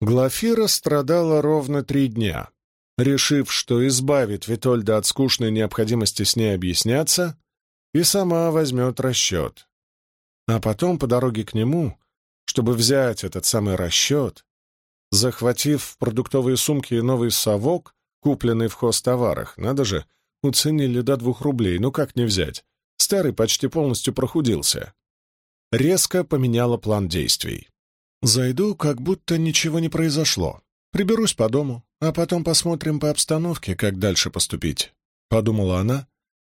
Глафира страдала ровно три дня. Решив, что избавит Витольда от скучной необходимости с ней объясняться, и сама возьмет расчет. А потом по дороге к нему, чтобы взять этот самый расчет, захватив в продуктовые сумки новый совок, купленный в хозтоварах, надо же, уценили до двух рублей, ну как не взять, старый почти полностью прохудился, резко поменяла план действий. Зайду, как будто ничего не произошло. Приберусь по дому, а потом посмотрим по обстановке, как дальше поступить», — подумала она,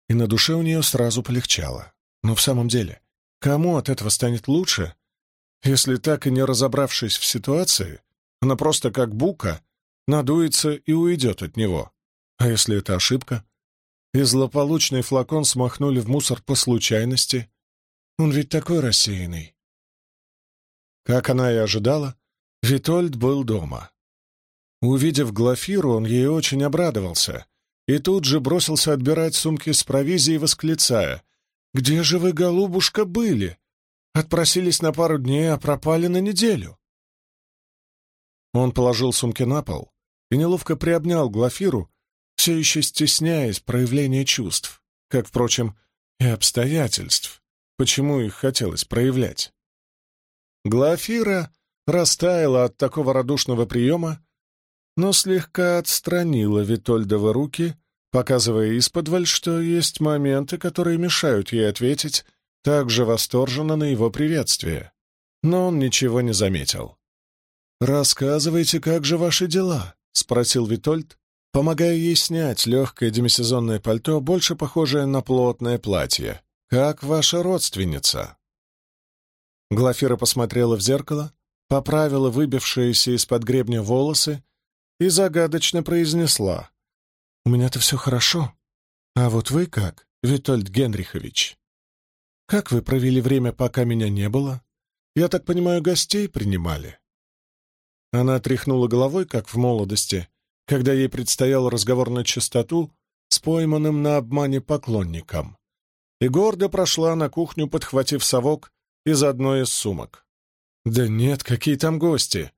и на душе у нее сразу полегчало. Но в самом деле, кому от этого станет лучше, если так и не разобравшись в ситуации, она просто как бука надуется и уйдет от него? А если это ошибка? И злополучный флакон смахнули в мусор по случайности? Он ведь такой рассеянный. Как она и ожидала, Витольд был дома. Увидев Глафиру, он ей очень обрадовался и тут же бросился отбирать сумки с провизией, восклицая. «Где же вы, голубушка, были? Отпросились на пару дней, а пропали на неделю». Он положил сумки на пол и неловко приобнял Глафиру, все еще стесняясь проявления чувств, как, впрочем, и обстоятельств, почему их хотелось проявлять. Глафира растаяла от такого радушного приема но слегка отстранила Витольдова руки, показывая из-под что есть моменты, которые мешают ей ответить так же восторженно на его приветствие. Но он ничего не заметил. «Рассказывайте, как же ваши дела?» — спросил Витольд, помогая ей снять легкое демисезонное пальто, больше похожее на плотное платье. «Как ваша родственница?» Глафира посмотрела в зеркало, поправила выбившиеся из-под гребня волосы и загадочно произнесла. «У меня-то все хорошо. А вот вы как, Витольд Генрихович? Как вы провели время, пока меня не было? Я так понимаю, гостей принимали?» Она тряхнула головой, как в молодости, когда ей предстоял разговор на чистоту с пойманным на обмане поклонником, и гордо прошла на кухню, подхватив совок из одной из сумок. «Да нет, какие там гости!»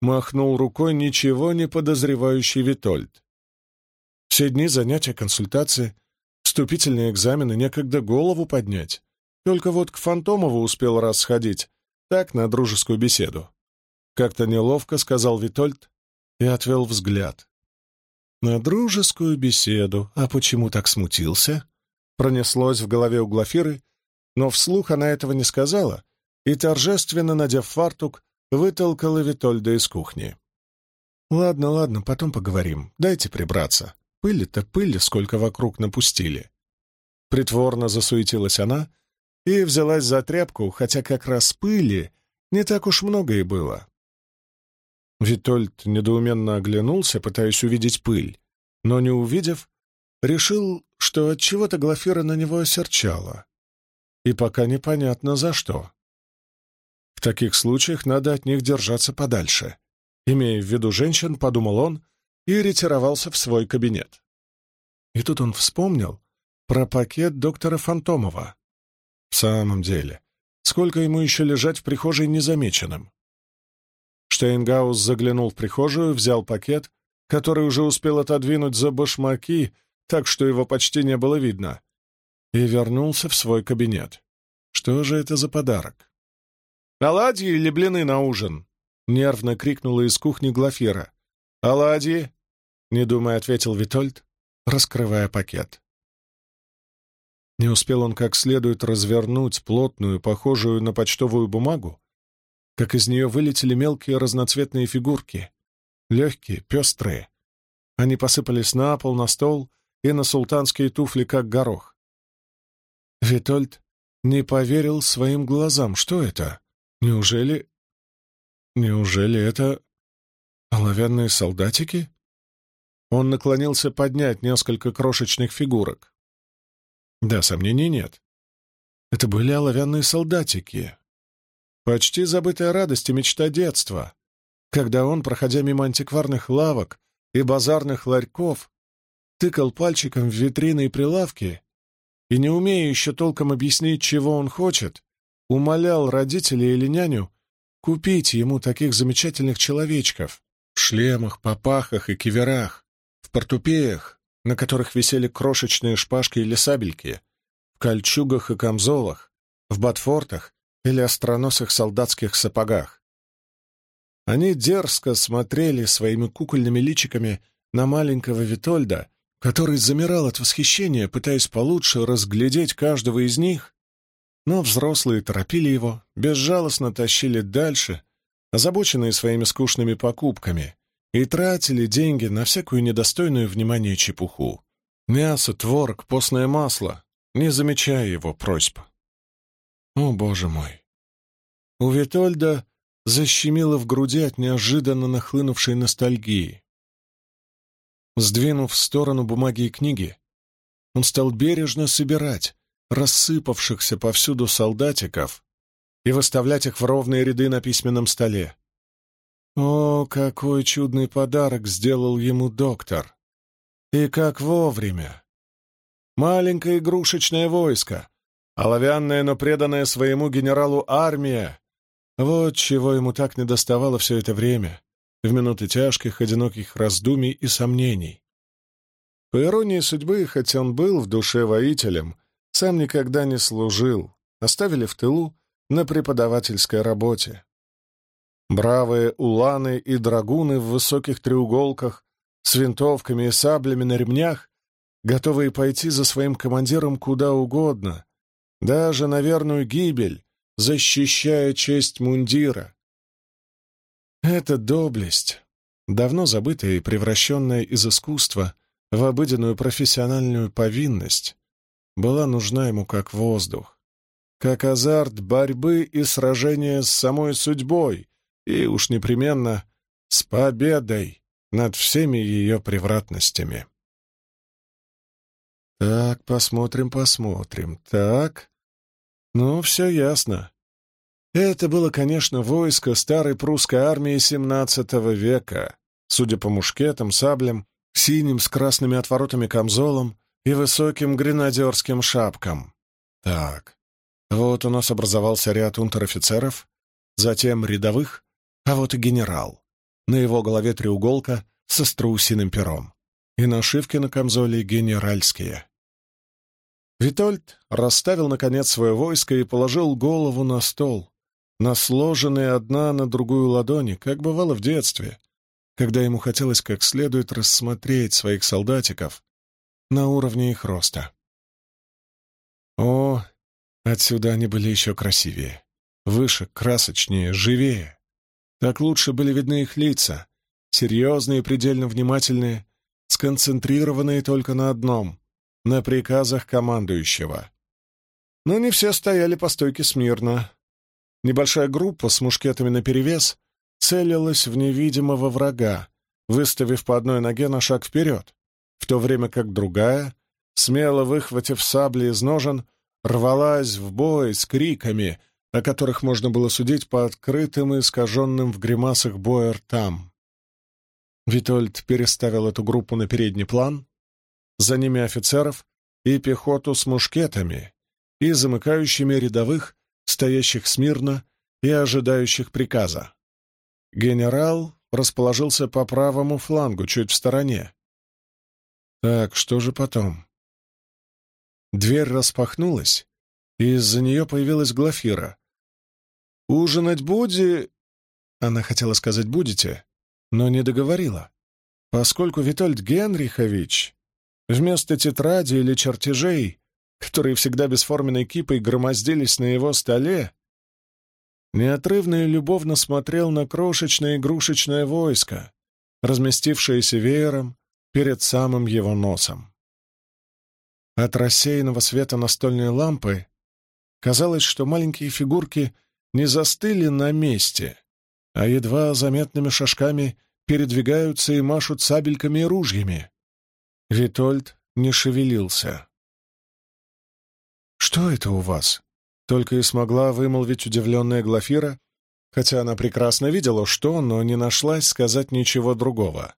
Махнул рукой ничего не подозревающий Витольд. Все дни занятия, консультации, вступительные экзамены, некогда голову поднять. Только вот к Фантомову успел раз сходить, так, на дружескую беседу. Как-то неловко сказал Витольд и отвел взгляд. На дружескую беседу, а почему так смутился? Пронеслось в голове у Глафиры, но вслух она этого не сказала, и, торжественно надев фартук, вытолкала Витольда из кухни. «Ладно, ладно, потом поговорим. Дайте прибраться. Пыли-то пыли, сколько вокруг напустили». Притворно засуетилась она и взялась за тряпку, хотя как раз пыли не так уж много и было. Витольд недоуменно оглянулся, пытаясь увидеть пыль, но, не увидев, решил, что от чего то Глафира на него осерчала. И пока непонятно за что. В таких случаях надо от них держаться подальше. Имея в виду женщин, подумал он и ретировался в свой кабинет. И тут он вспомнил про пакет доктора Фантомова. В самом деле, сколько ему еще лежать в прихожей незамеченным? Штейнгаус заглянул в прихожую, взял пакет, который уже успел отодвинуть за башмаки, так что его почти не было видно, и вернулся в свой кабинет. Что же это за подарок? «Оладьи или блины на ужин?» — нервно крикнула из кухни Глафира. «Оладьи!» — не думая, ответил Витольд, раскрывая пакет. Не успел он как следует развернуть плотную, похожую на почтовую бумагу, как из нее вылетели мелкие разноцветные фигурки, легкие, пестрые. Они посыпались на пол, на стол и на султанские туфли, как горох. Витольд не поверил своим глазам. Что это? Неужели... Неужели это... Оловянные солдатики? Он наклонился поднять несколько крошечных фигурок. Да, сомнений нет. Это были оловянные солдатики. Почти забытая радость и мечта детства, когда он, проходя мимо антикварных лавок и базарных ларьков, тыкал пальчиком в витрины и прилавки и, не умея еще толком объяснить, чего он хочет, умолял родителей или няню купить ему таких замечательных человечков в шлемах, попахах и киверах, в портупеях, на которых висели крошечные шпажки или сабельки, в кольчугах и камзолах, в ботфортах или остроносых солдатских сапогах. Они дерзко смотрели своими кукольными личиками на маленького Витольда, который замирал от восхищения, пытаясь получше разглядеть каждого из них, но взрослые торопили его, безжалостно тащили дальше, озабоченные своими скучными покупками, и тратили деньги на всякую недостойную внимания чепуху. Мясо, творог, постное масло, не замечая его просьб. О, боже мой! У Витольда защемило в груди от неожиданно нахлынувшей ностальгии. Сдвинув в сторону бумаги и книги, он стал бережно собирать рассыпавшихся повсюду солдатиков и выставлять их в ровные ряды на письменном столе. О, какой чудный подарок сделал ему доктор! И как вовремя! Маленькое игрушечное войско, оловянное, но преданное своему генералу армия. Вот чего ему так недоставало все это время, в минуты тяжких, одиноких раздумий и сомнений. По иронии судьбы, хоть он был в душе воителем, сам никогда не служил, оставили в тылу на преподавательской работе. Бравые уланы и драгуны в высоких треуголках с винтовками и саблями на ремнях, готовые пойти за своим командиром куда угодно, даже на верную гибель, защищая честь мундира. Эта доблесть, давно забытая и превращенная из искусства в обыденную профессиональную повинность, была нужна ему как воздух, как азарт борьбы и сражения с самой судьбой, и уж непременно с победой над всеми ее превратностями. Так, посмотрим, посмотрим. Так. Ну, все ясно. Это было, конечно, войско старой прусской армии XVII века, судя по мушкетам, саблям, синим с красными отворотами камзолам и высоким гренадерским шапкам. Так, вот у нас образовался ряд унтер-офицеров, затем рядовых, а вот и генерал. На его голове треуголка со страусиным пером. И нашивки на камзоле генеральские. Витольд расставил, наконец, свое войско и положил голову на стол, на сложенные одна на другую ладони, как бывало в детстве, когда ему хотелось как следует рассмотреть своих солдатиков на уровне их роста. О, отсюда они были еще красивее, выше, красочнее, живее. Так лучше были видны их лица, серьезные предельно внимательные, сконцентрированные только на одном — на приказах командующего. Но не все стояли по стойке смирно. Небольшая группа с мушкетами наперевес целилась в невидимого врага, выставив по одной ноге на шаг вперед в то время как другая, смело выхватив сабли из ножен, рвалась в бой с криками, о которых можно было судить по открытым и искаженным в гримасах боя ртам. Витольд переставил эту группу на передний план, за ними офицеров и пехоту с мушкетами и замыкающими рядовых, стоящих смирно и ожидающих приказа. Генерал расположился по правому флангу, чуть в стороне, так, что же потом? Дверь распахнулась, и из-за нее появилась Глафира. «Ужинать буди...» Она хотела сказать «будете», но не договорила, поскольку Витольд Генрихович вместо тетради или чертежей, которые всегда бесформенной кипой громоздились на его столе, неотрывно и любовно смотрел на крошечное игрушечное войско, разместившееся веером перед самым его носом. От рассеянного света настольной лампы казалось, что маленькие фигурки не застыли на месте, а едва заметными шажками передвигаются и машут сабельками и ружьями. Витольд не шевелился. «Что это у вас?» — только и смогла вымолвить удивленная Глафира, хотя она прекрасно видела, что, но не нашлась сказать ничего другого.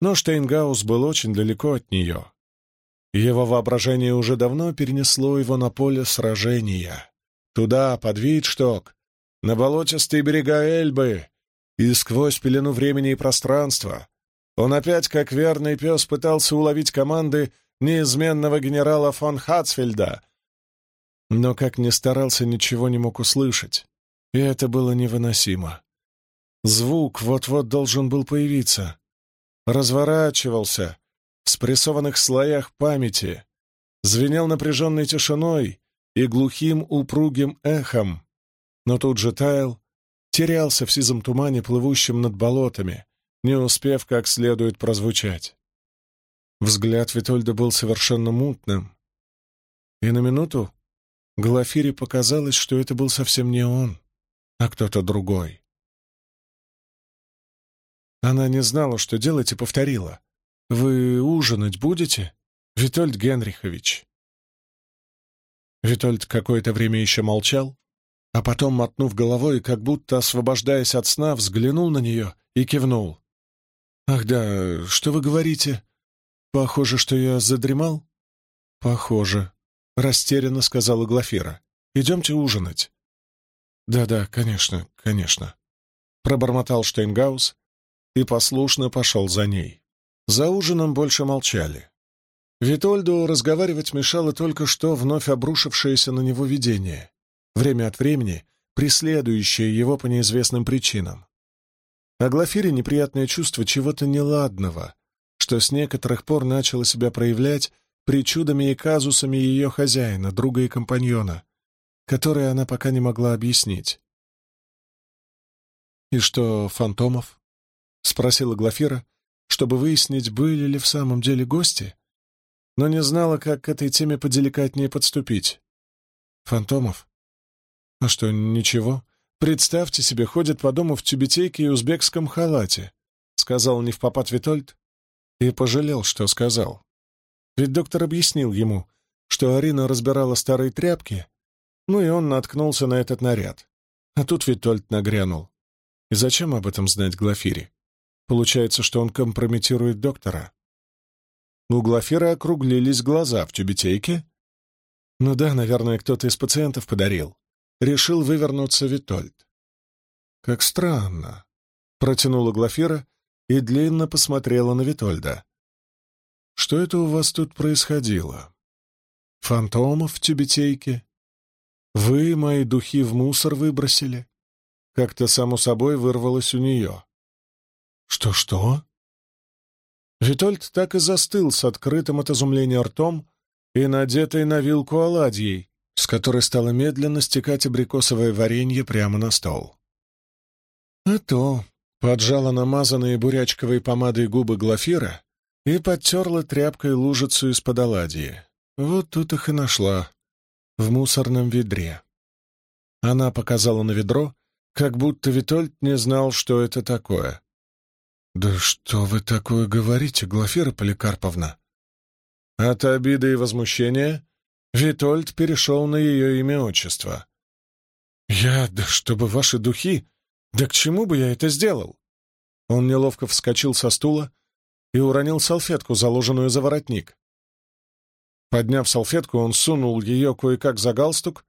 Но Штейнгаус был очень далеко от нее. Его воображение уже давно перенесло его на поле сражения. Туда, под Витшток, на болотистые берега Эльбы, и сквозь пелену времени и пространства он опять, как верный пес, пытался уловить команды неизменного генерала фон Хацфельда, но, как ни старался, ничего не мог услышать, и это было невыносимо. Звук вот-вот должен был появиться. Разворачивался в спрессованных слоях памяти, звенел напряженной тишиной и глухим упругим эхом, но тут же таял, терялся в сизом тумане, плывущем над болотами, не успев как следует прозвучать. Взгляд Витольда был совершенно мутным. И на минуту Глафире показалось, что это был совсем не он, а кто-то другой. Она не знала, что делать, и повторила. «Вы ужинать будете, Витольд Генрихович?» Витольд какое-то время еще молчал, а потом, мотнув головой, как будто освобождаясь от сна, взглянул на нее и кивнул. «Ах да, что вы говорите? Похоже, что я задремал?» «Похоже», — растерянно сказала Глафира. «Идемте ужинать». «Да-да, конечно, конечно», — пробормотал Штейнгаус и послушно пошел за ней. За ужином больше молчали. Витольду разговаривать мешало только что вновь обрушившееся на него видение, время от времени преследующее его по неизвестным причинам. А Глафире неприятное чувство чего-то неладного, что с некоторых пор начало себя проявлять причудами и казусами ее хозяина, друга и компаньона, которые она пока не могла объяснить. «И что, Фантомов?» — спросила Глафира, чтобы выяснить, были ли в самом деле гости, но не знала, как к этой теме поделикатнее подступить. «Фантомов? А что, ничего? Представьте себе, ходит по дому в тюбетейке и узбекском халате», — сказал невпопад Витольд и пожалел, что сказал. Ведь доктор объяснил ему, что Арина разбирала старые тряпки, ну и он наткнулся на этот наряд. А тут Витольд нагрянул. И зачем об этом знать Глафире? Получается, что он компрометирует доктора. У Глафира округлились глаза в тюбетейке. Ну да, наверное, кто-то из пациентов подарил. Решил вывернуться Витольд. Как странно. Протянула Глафира и длинно посмотрела на Витольда. Что это у вас тут происходило? Фантомов в тюбетейке? Вы мои духи в мусор выбросили? Как-то само собой вырвалось у нее. Что-что? Витольд так и застыл с открытым от изумления ртом и надетой на вилку оладьей, с которой стало медленно стекать абрикосовое варенье прямо на стол. А то поджала намазанные бурячковой помадой губы Глафира и подтерла тряпкой лужицу из-под оладьи. Вот тут их и нашла, в мусорном ведре. Она показала на ведро, как будто Витольд не знал, что это такое. «Да что вы такое говорите, Глафира Поликарповна?» От обиды и возмущения Витольд перешел на ее имя-отчество. «Я... Да чтобы ваши духи... Да к чему бы я это сделал?» Он неловко вскочил со стула, и уронил салфетку, заложенную за воротник. Подняв салфетку, он сунул ее кое-как за галстук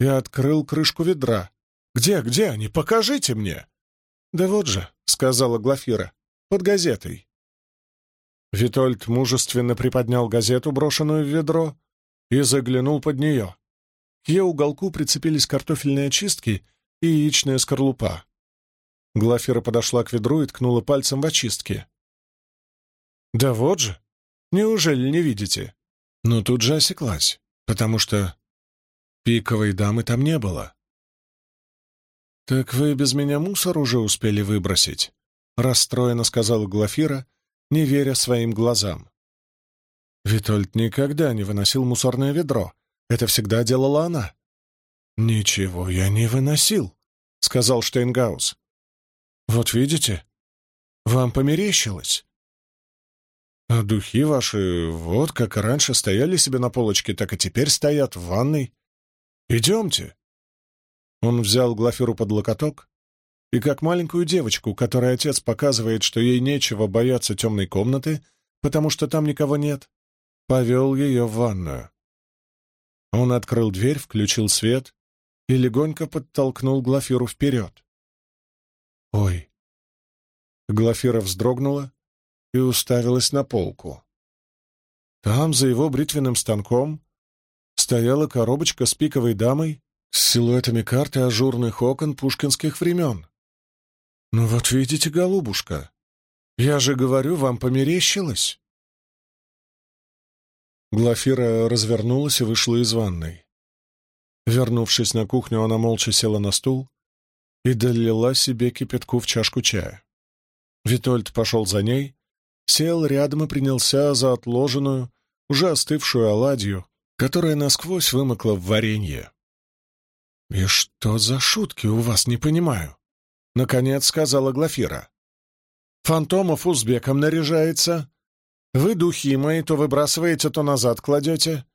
и открыл крышку ведра. «Где, где они? Покажите мне!» «Да вот же», — сказала Глафира, — «под газетой». Витольд мужественно приподнял газету, брошенную в ведро, и заглянул под нее. К ее уголку прицепились картофельные очистки и яичная скорлупа. Глафира подошла к ведру и ткнула пальцем в очистки. «Да вот же! Неужели не видите?» Но тут же осеклась, потому что пиковой дамы там не было. «Так вы без меня мусор уже успели выбросить?» — расстроенно сказала Глафира, не веря своим глазам. Витольд никогда не выносил мусорное ведро. Это всегда делала она. «Ничего я не выносил», — сказал Штейнгаус. «Вот видите, вам померещилось. А духи ваши вот как раньше стояли себе на полочке, так и теперь стоят в ванной. Идемте. Он взял Глафиру под локоток и, как маленькую девочку, которой отец показывает, что ей нечего бояться темной комнаты, потому что там никого нет, повел ее в ванную. Он открыл дверь, включил свет и легонько подтолкнул Глафиру вперед. «Ой!» Глафира вздрогнула и уставилась на полку. Там, за его бритвенным станком, стояла коробочка с пиковой дамой с силуэтами карт и ажурных окон пушкинских времен. «Ну вот видите, голубушка, я же говорю, вам померещилось!» Глафира развернулась и вышла из ванной. Вернувшись на кухню, она молча села на стул и долила себе кипятку в чашку чая. Витольд пошел за ней, сел рядом и принялся за отложенную, уже остывшую оладью, которая насквозь вымокла в варенье. «И что за шутки у вас, не понимаю?» — наконец сказала Глафира. «Фантомов узбеком наряжается. Вы духи мои то выбрасываете, то назад кладете.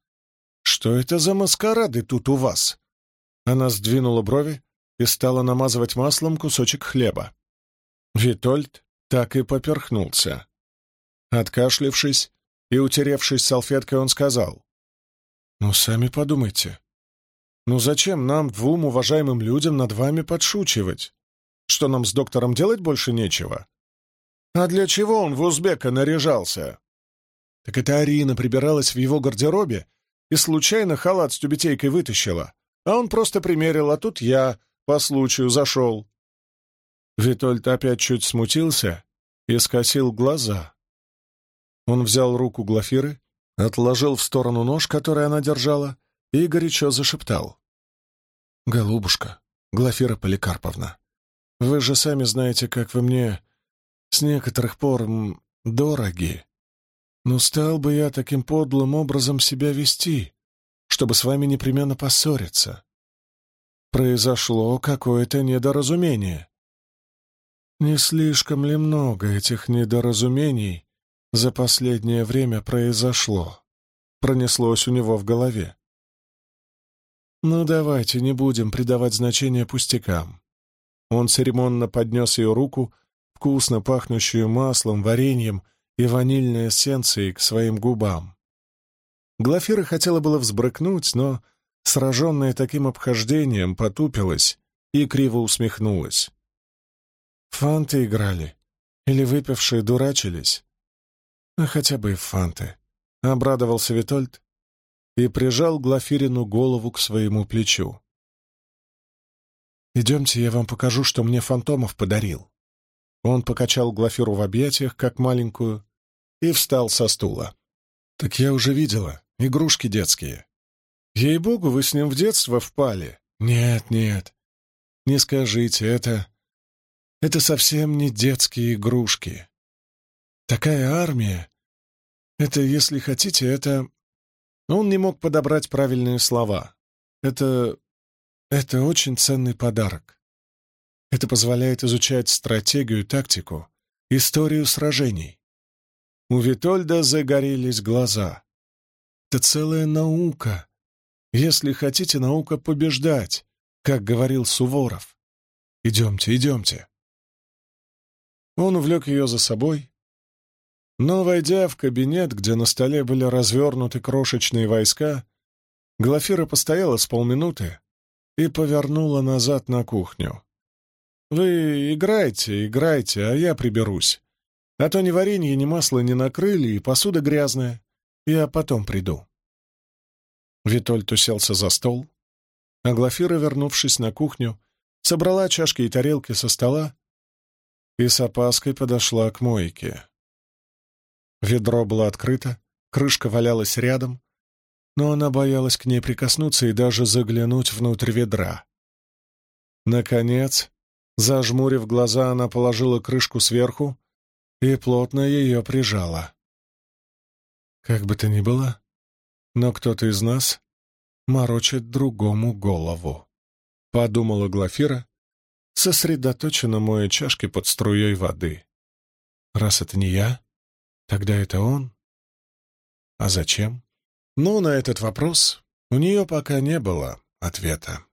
Что это за маскарады тут у вас?» Она сдвинула брови и стала намазывать маслом кусочек хлеба. Витольд так и поперхнулся. Откашлившись и утеревшись салфеткой, он сказал. «Ну, сами подумайте. Ну зачем нам, двум уважаемым людям, над вами подшучивать? Что нам с доктором делать больше нечего? А для чего он в узбека наряжался?» Так это Арина прибиралась в его гардеробе и случайно халат с тюбетейкой вытащила, а он просто примерил, а тут я по случаю зашел. Витольд опять чуть смутился и скосил глаза. Он взял руку Глафиры, отложил в сторону нож, который она держала, и горячо зашептал. «Голубушка, Глафира Поликарповна, вы же сами знаете, как вы мне с некоторых пор дороги. Но стал бы я таким подлым образом себя вести, чтобы с вами непременно поссориться. Произошло какое-то недоразумение. Не слишком ли много этих недоразумений за последнее время произошло? Пронеслось у него в голове. Ну, давайте не будем придавать значение пустякам. Он церемонно поднес ее руку, вкусно пахнущую маслом, вареньем и ванильной эссенцией к своим губам. Глафира хотела было взбрыкнуть, но, сраженная таким обхождением, потупилась и криво усмехнулась. «Фанты играли? Или выпившие дурачились?» «А хотя бы и фанты», — обрадовался Витольд и прижал Глафирину голову к своему плечу. «Идемте, я вам покажу, что мне Фантомов подарил». Он покачал Глафиру в объятиях, как маленькую, и встал со стула. «Так я уже видела. Игрушки детские. Ей-богу, вы с ним в детство впали. Нет, нет. Не скажите, это... Это совсем не детские игрушки. Такая армия. Это, если хотите, это... Он не мог подобрать правильные слова. Это... Это очень ценный подарок. Это позволяет изучать стратегию тактику, историю сражений. У Витольда загорелись глаза. Это целая наука. Если хотите, наука побеждать, как говорил Суворов. Идемте, идемте. Он увлек ее за собой, но, войдя в кабинет, где на столе были развернуты крошечные войска, Глафира постояла с полминуты и повернула назад на кухню. «Вы играйте, играйте, а я приберусь. А то ни варенье, ни масло не накрыли, и посуда грязная. Я потом приду». Витольд уселся за стол, а Глафира, вернувшись на кухню, собрала чашки и тарелки со стола и с опаской подошла к мойке. Ведро было открыто, крышка валялась рядом, но она боялась к ней прикоснуться и даже заглянуть внутрь ведра. Наконец, Зажмурив глаза, она положила крышку сверху и плотно ее прижала. Как бы то ни было, но кто-то из нас морочит другому голову, — подумала Глафира, сосредоточенно моя чашки под струей воды. Раз это не я, тогда это он. А зачем? Ну, на этот вопрос у нее пока не было ответа.